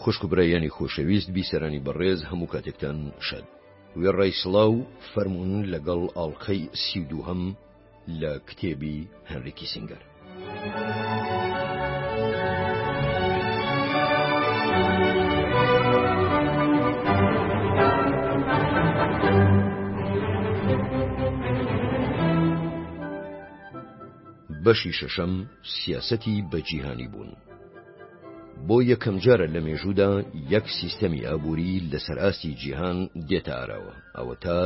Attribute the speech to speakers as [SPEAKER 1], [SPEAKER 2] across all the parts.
[SPEAKER 1] خوشک و برایانی خۆشەویست بیسەرانی بەڕێز هەموو کاتێکتان شاد وێڕای سڵاو فەرموون لەگەڵ ئاڵقەی سی و دووهەم لە کتێبی هەنری کیسینگەر. بەشی شەشەم سیاسەتی بەجیهانی بوون. بۆ یەکەمجارە لە مێژوودا یەک سیستەمی ئابووری لەسەر ئاستی جیهان دێتە ئاراوە ئەوە تا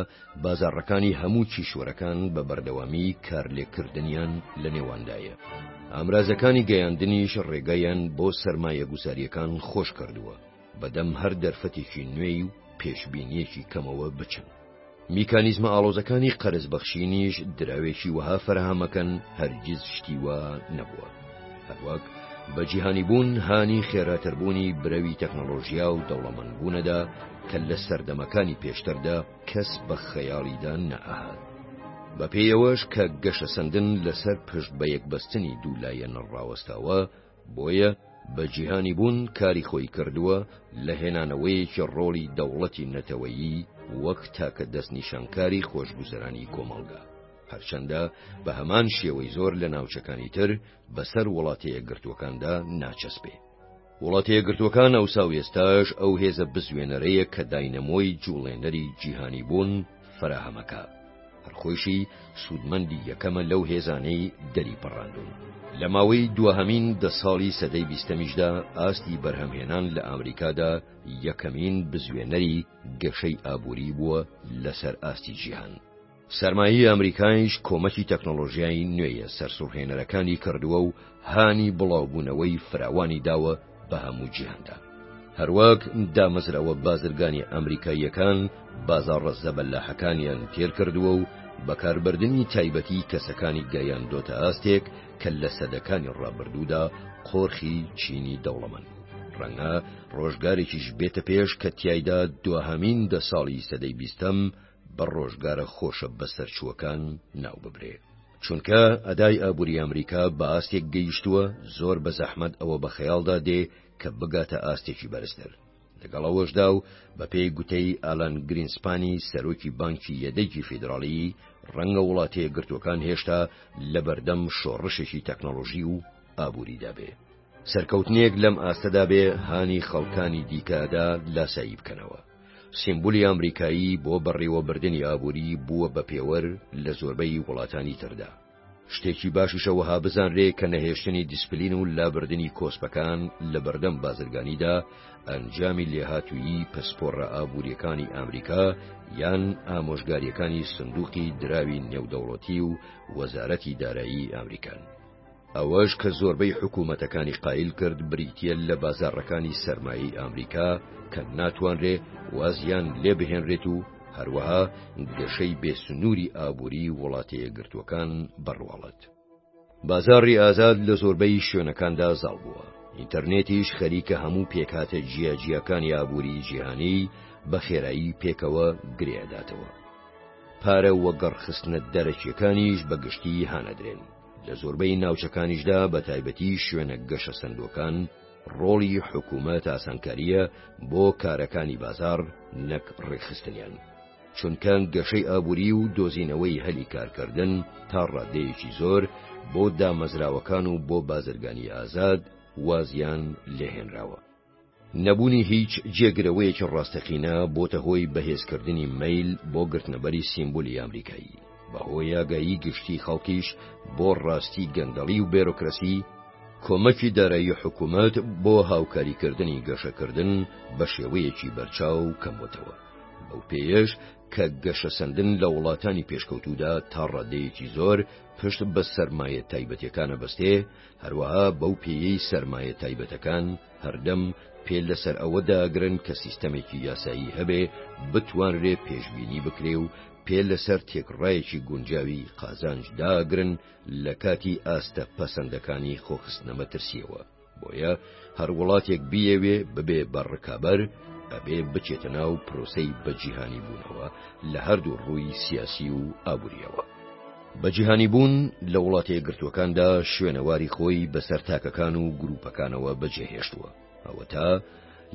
[SPEAKER 1] بازاڕەکانی هەموو کیشوەرەکان بە بەردەوامی کارلێکردنیان لە نێواندایە. ئامرازەکانی گەیاندنیش ڕێگەیان بۆ سەرمایە گوزاریەکان خۆش کردووە. بەدەم هەر دەرفەتێکی نوێی و پێشبینیەکی کەمەوە بچن. میکانیزمە ئاڵۆزەکانی قەرز بەخشینیش دراوێکی وەها فەرهامەکەن هەرگیز شتی وا نەبووە هەروەک بە جیهانی بوون هانی خێراتربوونی برەوی تەکنەلۆژیا و دەوڵەمەندبوونەدا کە لە سەردەمەکانی پێشتردا کەس بە خەیاڵیدا نەئەهات بە پێیەوەش کە گەشەسەندن لەسەر پشت بە یەکبەستنی دوو لایەنە ڕاوەستاوە بۆیە بە جیهانی بوون کاری خۆی کردووە لە هێنانەوەیەکی ڕۆڵی دەوڵەتی نەتەوەیی وەک تاکە دەستنیشانکاری خۆشگوزەرانی کۆمەڵگا. هەرچەندە بە هەمان شێوەی زۆر لە ناوچەکانی تر بەسەر وڵاتە یەکگرتووەکاندا ناچەسپێ. وڵاتە یەکگرتووەکان ئەوسا و ئێستاش ئەو هێزە بزوێنەرەیە کە داینەمۆی جوڵێنەری جیهانی بوون، فەراهەمەکە هەر خۆیشی سوودمەندی یەکەمە لەو هێزانەی دەری پەڕاندوون. لە ماوەی دواهەمین دە ساڵی سەدەی بیستەمیشدا ئاستی بەرهەمهێنان لە ئامریکادا یەکەمین بزوێنەری گەشەی ئابووری بووە لەسەر ئاستی جیهان. سەرمایەی ئامریکایش کۆمەکی تەکنۆلۆژیای نوێیە سەرسوڕهێنەرەکانی کردووە و هانی بڵاوبوونەوەی فراوانی داوە بە هەموو جیهاندا. هەروەک دامەزراوە بازرگانی ئەمریکاییەکان بازاڕە زەبەلاحەکانیان تێر کردووە و بەکاربردنی تایبەتی کەسەکانی گەیاندۆتە ئاستێک کە لە سەدەکانی ڕابردوودا قۆرخی چینی دەوڵەمەند بوو. ڕەنگە ڕۆژگارێکیش بێتە پێش کە تایدا دواهەمین دە ساڵی سەدەی بیستەم بە ڕۆژگارە خۆشە بەسەرچووەکان ناو ببرێ. چونکە ئەدای ئابوری ئەمریکا بە ئاستێک گەیشتووە زۆر بە زەحمەت ئەوە بە خەیاڵدا دێ کە بگاتە ئاستێکی بەرزتر. لەگەڵ ئەوەشدا و بە پێی گوتەی ئالان گرینسپانی سەرۆکی بانکی یەدەگی فیدراڵیی، ڕەنگە وڵاتە یەکگرتووەکان هێشتا لە بەردەم شۆڕشێکی تەکنۆلۆژی و ئابوریدا بێ. سەرکەوتنێک لەم ئاستەدا بێ هانی خەڵکانی دیکە ئەدا لاسایی بکەنەوە. سیمبولی ئامریکایی بۆ بەڕێوەبردنی ئابووری بووە بە پێوەر لە زۆربەی وڵاتانی تردا. شتێکی باشیشە وەها بزانرێ کە نەهێشتنی دیسپلین و لابردنی کۆسپەکان لە بەردەم بازرگانیدا ئەنجامی لێهاتوویی پسپۆڕە ئابووریەکانی ئامریکا یان ئامۆژگاریەکانی سندوقی دراوی نێودەوڵەتی و وەزارەتی دارایی ئامریکان. ئەوەش کە زۆربەی حکوومەتەکانی قایل کرد بریتییە لە بازاڕەکانی سەرمایەی ئامریکا کە ناتوانرێ وازیان لێ بهێنرێت و هەروەها گەشەی بێ سنووری ئابووری وڵاتە یەکگرتووەکان بەڕواڵەت. بازاڕی ئازاد لە زۆربەی شوێنەکاندا زاڵ بووە، ئینتەرنێتیش خەریکە هەموو پێکهاتە جیاجیاکانی ئابووری جیهانی بە خێرایی پێکەوە گرێ ئەداتەوە. پارە وەگەڕ خستنە دەرەکییەکانیش بە گشتی هانەدرێن. لە زۆربەی ناوچەکانیشدا بە تایبەتی شوێنە گەشەسەندووەکان، ڕۆڵی حکوومەت ئاسانکارییە بۆ کارەکانی بازاڕ نەک ڕێکخستنیان، چونکە گەشەی ئابووری و دۆزینەوەی هەلی کارکردن تا ڕادەیەکی زۆر بۆ دامەزراوەکان و بۆ بازرگانیی ئازاد وازیان لێهێنراوە. نەبوونی هیچ جێگرەوەیەکی ڕاستەقینە بۆتە هۆی بەهێزکردنی مەیل بۆ گرتنەبەری سیمبولی ئامریکایی، بەهۆی ئاگایی گشتی خەڵکیش بۆ ڕاستی گەندەڵی و بێرۆکرەسی، کۆمەکی دارایی حکومەت بۆ هاوکاریکردنی گەشەکردن بە شێوەیەکی بەرچاو کەمبۆتەوە، بەو پێیەش کە گەشەسەندن لە وڵاتانی پێشکەوتوودا تا ڕادەیەکی زۆر پشت بە سەرمایە تایبەتەکانە بەستێ، هەروەها بەو پێیەی سەرمایە تایبەتەکان هەردەم پێ لەسەر ئەوە داگرن کە سیستەمێکی یاسایی هەبێ بتوانرێ پێشبینی بکرێ و پێ لەسەر تێکڕایەکی گونجاوی قازانج داگرن لە کاتی ئاستە پەسەندەکانی خۆخستنە مەترسیەوە بۆیە هەر وڵاتێک بیەوێ ببێ بە ڕکابەر ئەبێ بچێتە ناو پرۆسەی بەجیهانی بوونەوە لە هەردوو ڕووی سیاسی و ئابووریەوە. بە جیهانیبوون لە وڵاتەیەکگرتووەکاندا شوێنەواری خۆی بەسەر تاکەکان و گروپەکانەوە بەجێهێشتووە ئەوەتا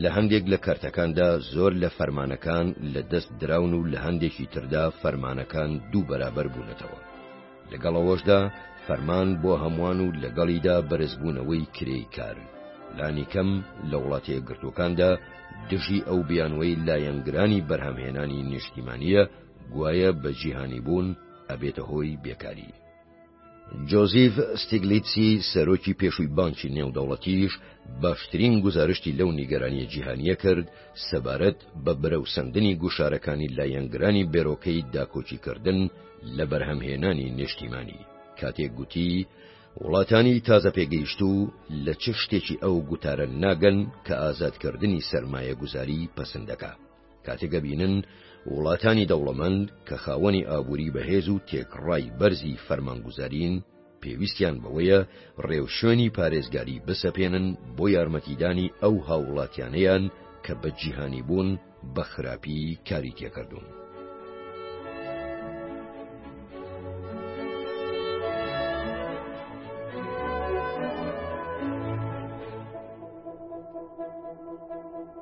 [SPEAKER 1] لە هەندێک لە کەرتەکاندا زۆر لە فەرمانەکان لە دەست دراون و لە هەندێکی تردا فەرمانەکان دوو بەرابەر بوونەتەوە لەگەڵەوەشدا فەرمان بۆ هەمووان و لەگەڵیدا بەرزبوونەوەی کرێی کار لانی کەم لە وڵاتە گرتوەکاندا دژی ئەو بیانوەی لایەنگرانی بەرهەمهێنانی نیشتیمانیە گوایە بە جیهانی بوون ئەبێتە هۆی بێکاری. جۆزیف ستیگلیتسی سەرۆکی پێشووی بانکی نێودەوڵەتیش باشترین گوزارشتی لەو نیگەرانیە جیهانیە کرد سەبارەت بە برەوسەندنی گوشارەکانی لایەنگرانی بێرۆکەی داکۆکیکردن لە بەرهەمهێنانی نیشتیمانی کاتێک گوتی وڵاتانی تازە پێگەیشتوو لە چ شتێکی ئەو گوتارە ناگەن کە ئازادکردنی سەرمایە گوزاری پەسندەکە. کاتێک ئەبینن وڵاتانی دەوڵەمەند کە خاوەنی ئابووری بەهێز و تێکڕای بەرزی فەرمانگوزارین پێویستیان بەوەیە ڕێوشوێنی پارێزگاری بسەپێنن بۆ یارمەتیدانی ئەو هاووڵاتیانەیان کە بە جیهانی بوون بە خراپی کاری تێکردوون.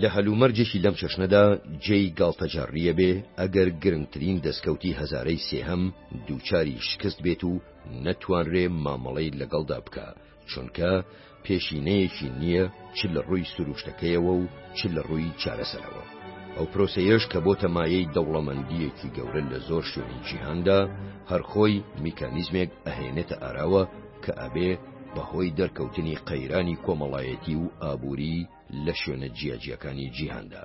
[SPEAKER 1] لە هەلومەرجێکی لەم چەشنەدا جێی گاڵتەجاڕییە بێ ئەگەر گرنگترین دەسکەوتی هەزارەی سێهەم دووچاری شکست بێت و نەتوانرێ مامەڵەی لەگەڵدا بکا، چونکە پێشینەیەکی نییە چ لە ڕووی سرووشتەکەیەوە و چ لە ڕووی چارەسەرەوە. ئەو پرۆسەیەش کە بۆتە مایەی دەوڵەمەندییەکی گەورە لە زۆر شوێنی جیهاندا، هەر خۆی میکانیزمێک ئەهێنێتە ئاراوە کە ئەبێ بەهۆی دەرکەوتنی قەیرانی کۆمەڵایەتی و ئابووری لە شوێنە جیاجیەکانی جیهاندا.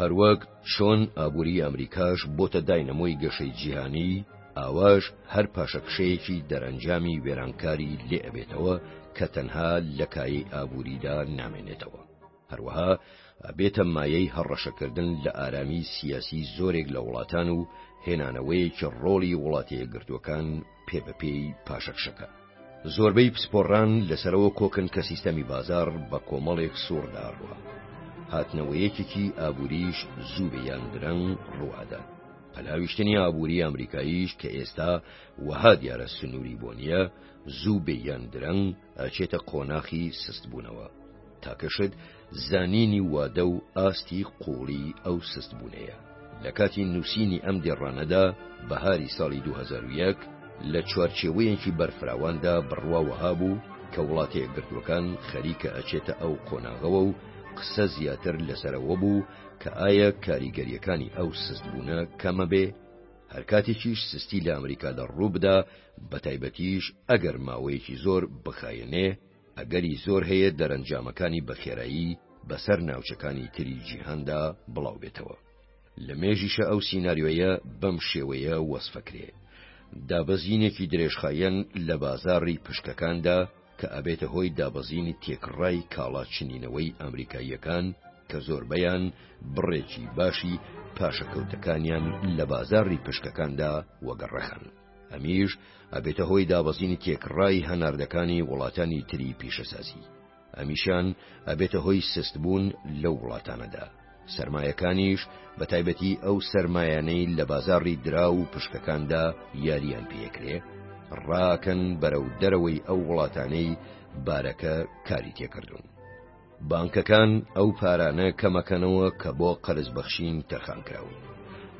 [SPEAKER 1] هەروەک چۆن ئابووری ئەمریکاش بۆتە داینەمۆی گەشەی جیهانی، ئاواش هەر پاشەکشەیەکی دەرەنجامی وێرانکاری لێ ئەبێتەوە کە تەنها لە کایەی ئابووریدا نامێنێتەوە. هەروەها ئەبێتە مایەی هەڕەشەکردن لە ئارامی سیاسی زۆرێک لە وڵاتان و هێنانەوەیەکی ڕۆڵی وڵاتەیەکگرتووەکان پێ بەپێی پاشەکشەکە. زۆربەی پسپۆڕان لەسەرەوە کۆکن کە سیستەمی بازاڕ بە کۆمەڵێک سووڕدا ڕووە، هاتنەوەیەکێکی ئابووریش زوو بێ یان درەنگ ڕووئەدات. پەلاویشتنی ئابووری ئامریکاییش کە ئێستا وەها دیارە سنووری بۆ نییە، زوو بێ یان درەنگ، ئەچێتە قۆناخی سست بوونەوە. تاکە شت زانینی وادە و ئاستی قووڵی ئەو سست بوونەیە. لە کاتی نووسینی ئەم دێڕانەدا بەهاری ساڵی 2001 لە چوارچێوەیەکی بەرفراواندا بڕوا وەها بوو کە وڵاتە یەکگرتووەکان خەریکە ئەچێتە ئەو قۆناغەوە و قسە زیاتر لەسەرەوە بوو کە ئایا کاریگەریەکانی ئەو سست بوونە کەمە بێ هەر کاتێکیش سستی لە ئەمریکادا ڕووبدا بەتایبەتیش ئەگەر ماوەیەکی زۆر بخایەنێ، ئەگەری زۆر هەیە دەرەنجامەکانی بەخێرایی بەسەر ناوچەکانی تری جیهاندا بڵاوبێتەوە. لە مێژیشە ئەو سیناریۆیە بەم شێوەیە وەسفەکرێ، دابەزینێکی درێژخایەن لە بازاڕی پشکەکاندا کە ئەبێتە هۆی دابەزینی تێکڕای کاڵا چنینەوەی ئامریکاییەکان کە زۆربەیان بڕێکی باشی پاشەکەوتەکانیان لە بازاڕی پشکەکاندا وەگەڕخان. ئەمیش ئەبێتە هۆی دابەزینی تێکڕای هەناردەکانی وڵاتانی تری پیشەسازی ئەمیشان ئەبێتە هۆی سستبوون لەو وڵاتانەدا سەرمایەکانیش بە تایبەتی ئەو سەرمایانەی لە بازاڕی درا و پشکەکاندا یاریان پێکرێ ڕاکەن بەرەو دەرەوەی ئەو وڵاتانەی بارەکە کاری تێکردوون. بانکەکان ئەو پارانە کەمەکەنەوە کە بۆ قەرز بەخشین تەرخان کراون.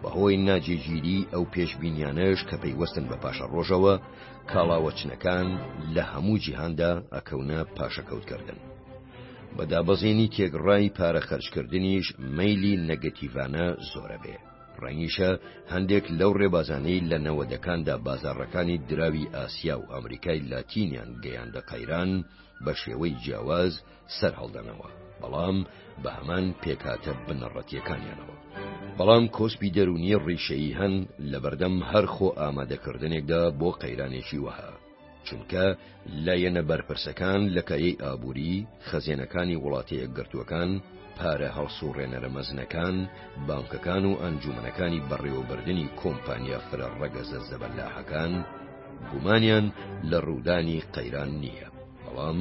[SPEAKER 1] بەهۆی ناجێگیریی ئەو پێشبینیانەش کە پەیوەستن بە پاشەڕۆژەوە، کاڵاوەچنەکان لە هەموو جیهاندا ئەکەونە پاشەکەوتکردن. بە دابەزینی تێکڕای پارە خەرجکردنیش مەیلی نەگەتیڤانە زۆرەبێ. ڕەنگیشە هەندێک لەو ڕێبازانەی لە نەوەدەکاندا بازاڕەکانی دراوی ئاسیا و ئامریکای لاتینیان گەیاندە قەیران، بە شێوەی جیاواز سەرهەڵدەنەوە، بەڵام بە هەمان پێکهاتە بنەڕەتیەکانیانەوە. بەڵام کۆسپی دەروونی ڕیشەیی هەن لەبەردەم هەر خۆ ئامادەکردنێکدا بۆ قەیرانێکی وەها، چونکە لایەنە بەرپرسەکان لە کایەی ئابووری، خەزێنەکانی وڵاتە یەکگرتووەکان، پارە هەڵسوڕێنەرە مەزنەکان، بانکەکان و ئەنجومەنەکانی بەڕێوەبردنی کۆمپانیا فرە ڕەگەزە زەبەلاحەکان، گومانیان لە ڕوودانی قەیران نییە، بەڵام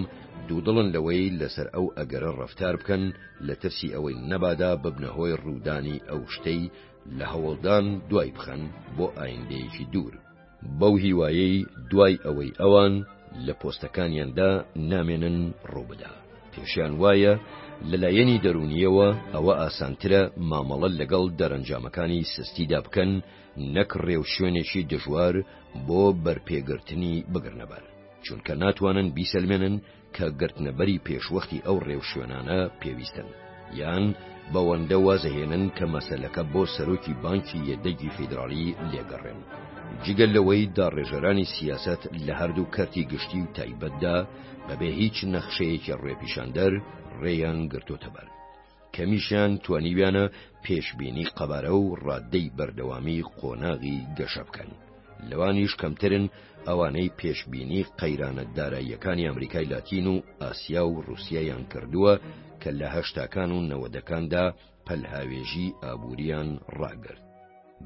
[SPEAKER 1] دوودڵن لەوەی لەسەر ئەو ئەگەرە ڕەفتار بکەن لە ترسی ئەوەی نەبادا ببنە هۆی ڕوودانی ئەو شتەی لە هەوڵدان دوای بخەن بۆ ئایندەیەکی دوور. بەو هیوایەی دوای ئەوەی ئەوان لە پۆستەکانیاندا نامێنن ڕووبدا. پێشیان وایە لە لایەنی دەروونییەوە ئەوە ئاسانترە مامەڵە لەگەڵ دەرەنجامەکانی سستیدا بکەن، نەک ڕێوشوێنێکی دژوار بۆ بەرپێگرتنی بگرنەبەر، چونکە ناتوانن بیسەلمێنن کە گرتنەبەری پێشوەختی ئەو ڕێوشوێنانە پێویستن، یان بەوەندە وازهێنن کە مەسەلەکە بۆ سەرۆکی بانکی یەدەگی فیدراڵی لێگەڕێن. جگە لەوەی داڕێژەرانی سیاسەت لە هەردوو کەرتی گشتی و تایبەتدا بەبێ هیچ نەخشەیەکی ڕێپیشاندەر ڕێیان گرتۆتەبەر، کەمیشیان توانیویانە پێشبینی قەبارە و ڕادەی بەردەوامی قۆناغی گەشە بکەن لەوانیش کەمترن ئەوانەی پێشبینی قەیرانە داراییەکانی ئەمریکای لاتین و ئاسیا و رووسیایان کردووە کە لە هەشتاکان و نەوەدەکاندا پەلهاوێژی ئابووریان ڕاگرت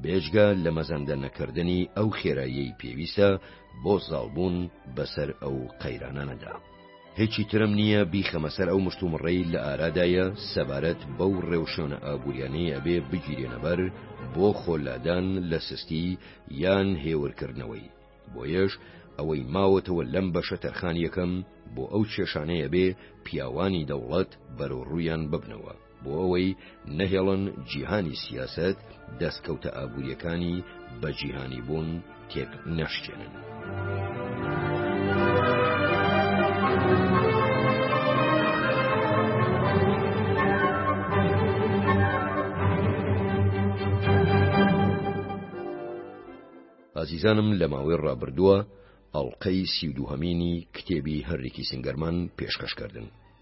[SPEAKER 1] بێجگە لە مەزەندە نەکردنی ئەو خێراییەی پێویستە بۆ زاڵبوون بەسەر ئەو قەیرانانەدا. هیچی ترم نییە بیخەمە سەر ئەو مشتومڕەی لە ئارادایە سەبارەت بەو ڕێوشوێنە ئابووریانەی ئەبێ بگیرێنەبەر بۆ خۆ لادان لە سستی یان هێورکردنەوەی، بۆیەش ئەوەی ماوەتەوە لەم بەشە تەرخان یەکەم بۆ ئەو کێشانەی ئەبێ پیاوانی دەوڵەت بەرەوڕوویان ببنەوە. بۆ ئەوەی نەهێڵن جیهانی سیاسەت دەستکەوتە ئابووریەکانی بە جیهانی بوون تێک نەشتێنن. ئازیزانم لە ماوەی ڕابردووە ئەڵلقەی سی و دووهەمینی کتێبی هەرێکی سنگەرمان پێشکەشکردن.